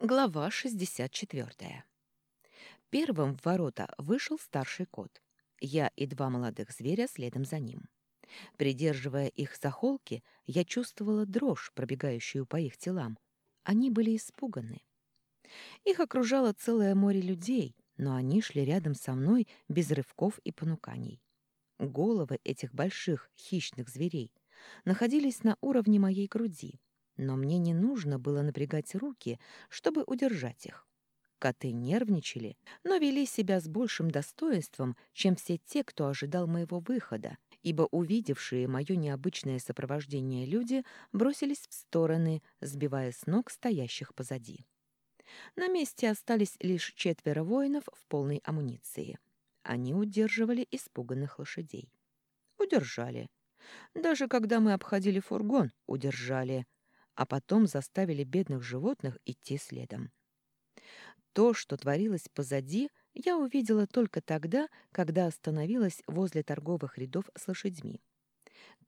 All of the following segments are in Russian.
Глава 64. Первым в ворота вышел старший кот. Я и два молодых зверя следом за ним. Придерживая их за холки, я чувствовала дрожь, пробегающую по их телам. Они были испуганы. Их окружало целое море людей, но они шли рядом со мной без рывков и понуканий. Головы этих больших хищных зверей находились на уровне моей груди — но мне не нужно было напрягать руки, чтобы удержать их. Коты нервничали, но вели себя с большим достоинством, чем все те, кто ожидал моего выхода, ибо увидевшие мое необычное сопровождение люди бросились в стороны, сбивая с ног стоящих позади. На месте остались лишь четверо воинов в полной амуниции. Они удерживали испуганных лошадей. Удержали. Даже когда мы обходили фургон, удержали а потом заставили бедных животных идти следом. То, что творилось позади, я увидела только тогда, когда остановилась возле торговых рядов с лошадьми.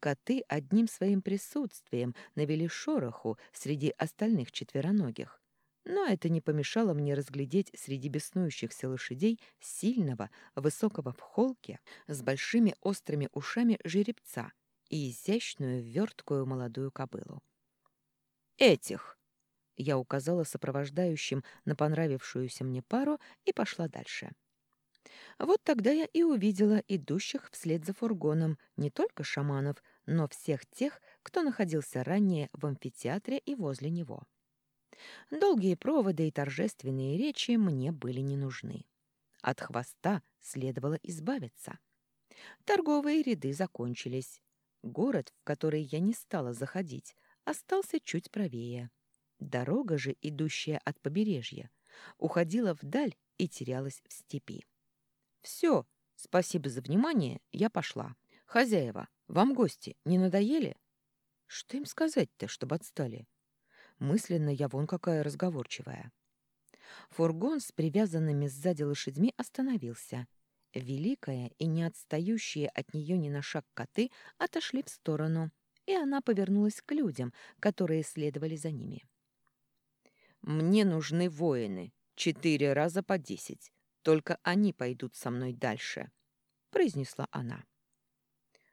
Коты одним своим присутствием навели шороху среди остальных четвероногих, но это не помешало мне разглядеть среди беснующихся лошадей сильного, высокого в холке, с большими острыми ушами жеребца и изящную, верткую молодую кобылу. Этих!» Я указала сопровождающим на понравившуюся мне пару и пошла дальше. Вот тогда я и увидела идущих вслед за фургоном не только шаманов, но всех тех, кто находился ранее в амфитеатре и возле него. Долгие проводы и торжественные речи мне были не нужны. От хвоста следовало избавиться. Торговые ряды закончились. Город, в который я не стала заходить, остался чуть правее. Дорога же, идущая от побережья, уходила вдаль и терялась в степи. «Все, спасибо за внимание, я пошла. Хозяева, вам гости не надоели?» «Что им сказать-то, чтобы отстали?» Мысленно я вон какая разговорчивая. Фургон с привязанными сзади лошадьми остановился. Великая и не отстающие от нее ни на шаг коты отошли в сторону — и она повернулась к людям, которые следовали за ними. «Мне нужны воины, четыре раза по десять. Только они пойдут со мной дальше», — произнесла она.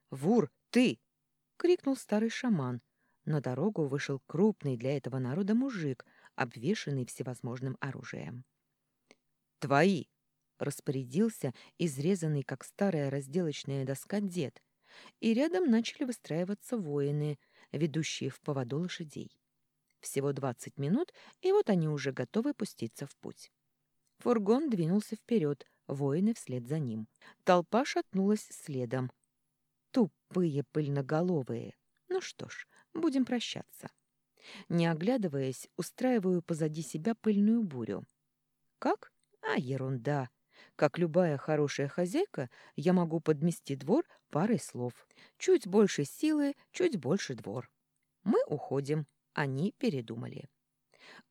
«Вур, ты!» — крикнул старый шаман. На дорогу вышел крупный для этого народа мужик, обвешанный всевозможным оружием. «Твои!» — распорядился изрезанный, как старая разделочная доска, дед — и рядом начали выстраиваться воины, ведущие в поводу лошадей. Всего двадцать минут, и вот они уже готовы пуститься в путь. Фургон двинулся вперед, воины вслед за ним. Толпа шатнулась следом. Тупые пыльноголовые. Ну что ж, будем прощаться. Не оглядываясь, устраиваю позади себя пыльную бурю. Как? А, ерунда. Как любая хорошая хозяйка, я могу подмести двор парой слов. Чуть больше силы, чуть больше двор. Мы уходим. Они передумали.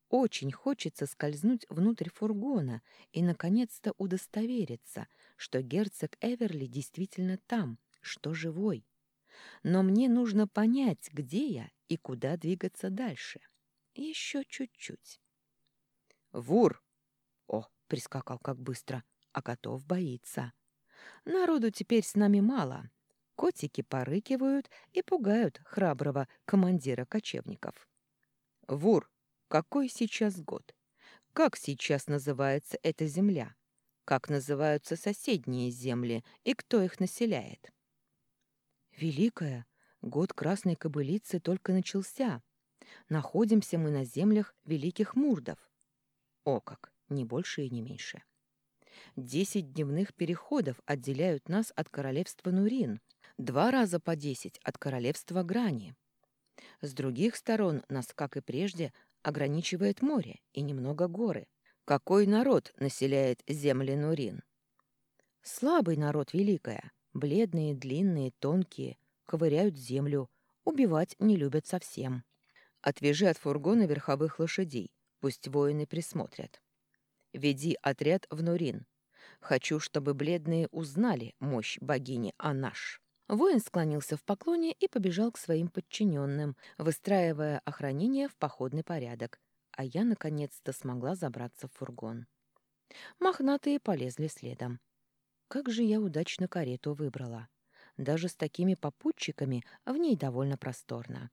Очень хочется скользнуть внутрь фургона и, наконец-то, удостовериться, что герцог Эверли действительно там, что живой. Но мне нужно понять, где я и куда двигаться дальше. Еще чуть-чуть. «Вур!» О, прискакал как быстро а котов боится. Народу теперь с нами мало. Котики порыкивают и пугают храброго командира кочевников. Вур, какой сейчас год? Как сейчас называется эта земля? Как называются соседние земли и кто их населяет? Великая, год красной кобылицы только начался. Находимся мы на землях великих мурдов. О как, не больше и не меньше. Десять дневных переходов отделяют нас от королевства Нурин, два раза по десять от королевства Грани. С других сторон нас, как и прежде, ограничивает море и немного горы. Какой народ населяет земли Нурин? Слабый народ великая, бледные, длинные, тонкие, ковыряют землю, убивать не любят совсем. Отвяжи от фургона верховых лошадей, пусть воины присмотрят. Веди отряд в Нурин. Хочу, чтобы бледные узнали мощь богини Анаш». Воин склонился в поклоне и побежал к своим подчиненным, выстраивая охранение в походный порядок, а я наконец-то смогла забраться в фургон. Мохнатые полезли следом. Как же я удачно карету выбрала. Даже с такими попутчиками в ней довольно просторно.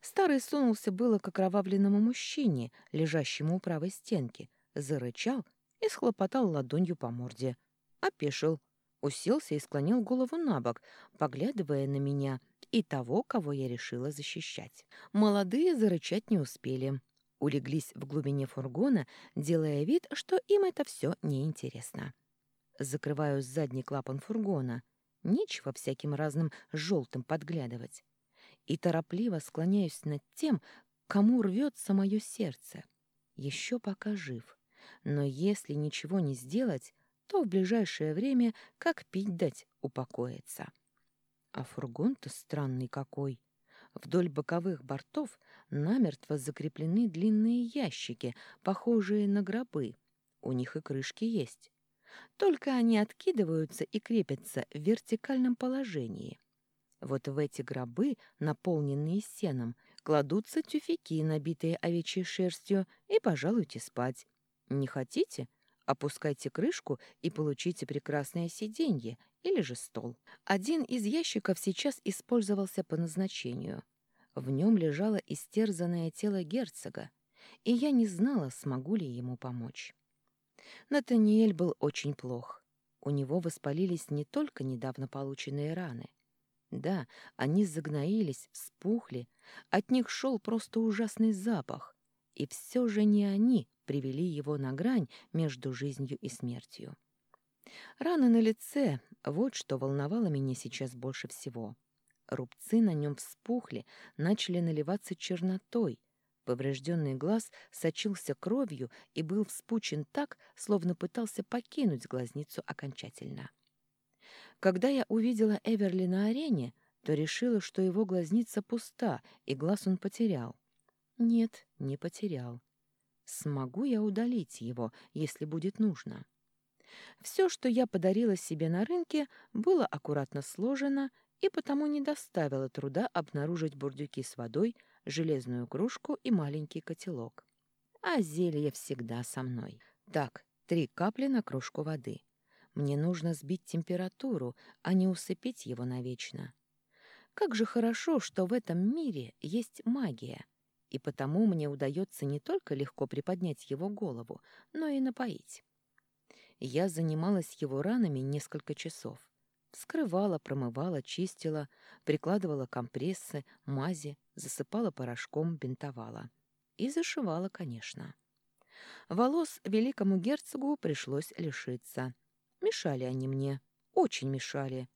Старый сунулся было к окровавленному мужчине, лежащему у правой стенки, зарычал и схлопотал ладонью по морде. Опешил, уселся и склонил голову на бок, поглядывая на меня и того, кого я решила защищать. Молодые зарычать не успели. Улеглись в глубине фургона, делая вид, что им это все неинтересно. Закрываю задний клапан фургона. Нечего всяким разным желтым подглядывать. И торопливо склоняюсь над тем, кому рвется мое сердце. Еще пока жив. Но если ничего не сделать, то в ближайшее время, как пить дать, упокоится. А фургон-то странный какой. Вдоль боковых бортов намертво закреплены длинные ящики, похожие на гробы. У них и крышки есть. Только они откидываются и крепятся в вертикальном положении. Вот в эти гробы, наполненные сеном, кладутся тюфяки, набитые овечьей шерстью, и пожалуйте спать. Не хотите? Опускайте крышку и получите прекрасное сиденье или же стол. Один из ящиков сейчас использовался по назначению. В нем лежало истерзанное тело герцога, и я не знала, смогу ли ему помочь. Натаниэль был очень плох. У него воспалились не только недавно полученные раны. Да, они загноились, вспухли, от них шел просто ужасный запах. И все же не они привели его на грань между жизнью и смертью. Раны на лице — вот что волновало меня сейчас больше всего. Рубцы на нем вспухли, начали наливаться чернотой. Поврежденный глаз сочился кровью и был вспучен так, словно пытался покинуть глазницу окончательно. Когда я увидела Эверли на арене, то решила, что его глазница пуста, и глаз он потерял. Нет, не потерял. Смогу я удалить его, если будет нужно. Все, что я подарила себе на рынке, было аккуратно сложено и потому не доставило труда обнаружить бурдюки с водой, железную кружку и маленький котелок. А зелье всегда со мной. Так, три капли на кружку воды. Мне нужно сбить температуру, а не усыпить его навечно. Как же хорошо, что в этом мире есть магия, и потому мне удается не только легко приподнять его голову, но и напоить. Я занималась его ранами несколько часов. Вскрывала, промывала, чистила, прикладывала компрессы, мази, засыпала порошком, бинтовала. И зашивала, конечно. Волос великому герцогу пришлось лишиться. Мешали они мне, очень мешали.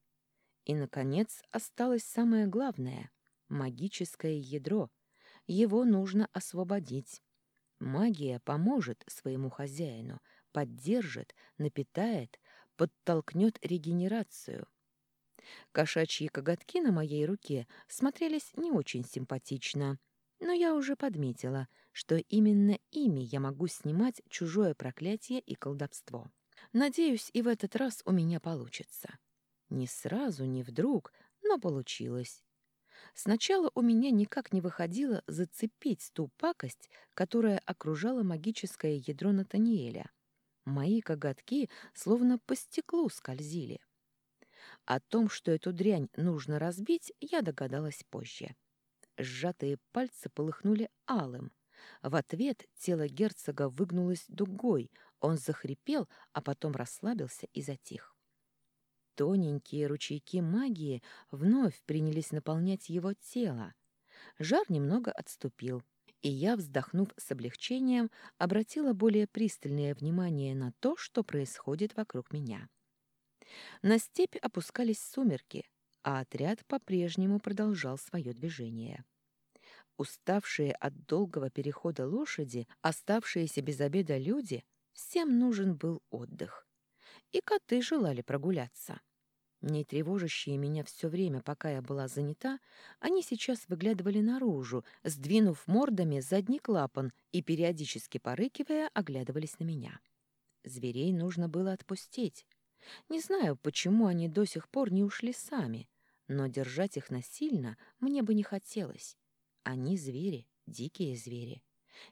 И, наконец, осталось самое главное — магическое ядро. Его нужно освободить. Магия поможет своему хозяину, поддержит, напитает, подтолкнет регенерацию. Кошачьи коготки на моей руке смотрелись не очень симпатично, но я уже подметила, что именно ими я могу снимать чужое проклятие и колдовство. Надеюсь, и в этот раз у меня получится. Не сразу, не вдруг, но получилось. Сначала у меня никак не выходило зацепить ту пакость, которая окружала магическое ядро Натаниэля. Мои коготки словно по стеклу скользили. О том, что эту дрянь нужно разбить, я догадалась позже. Сжатые пальцы полыхнули алым. В ответ тело герцога выгнулось дугой, он захрипел, а потом расслабился и затих. Тоненькие ручейки магии вновь принялись наполнять его тело. Жар немного отступил, и я, вздохнув с облегчением, обратила более пристальное внимание на то, что происходит вокруг меня. На степь опускались сумерки, а отряд по-прежнему продолжал свое движение. Уставшие от долгого перехода лошади, оставшиеся без обеда люди, всем нужен был отдых и коты желали прогуляться. Не тревожащие меня все время, пока я была занята, они сейчас выглядывали наружу, сдвинув мордами задний клапан и, периодически порыкивая, оглядывались на меня. Зверей нужно было отпустить. Не знаю, почему они до сих пор не ушли сами, но держать их насильно мне бы не хотелось. Они звери, дикие звери.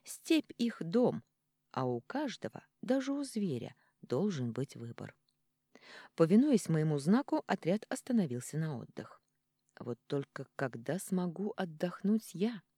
Степь их дом, а у каждого, даже у зверя, должен быть выбор. Повинуясь моему знаку, отряд остановился на отдых. Вот только когда смогу отдохнуть я? —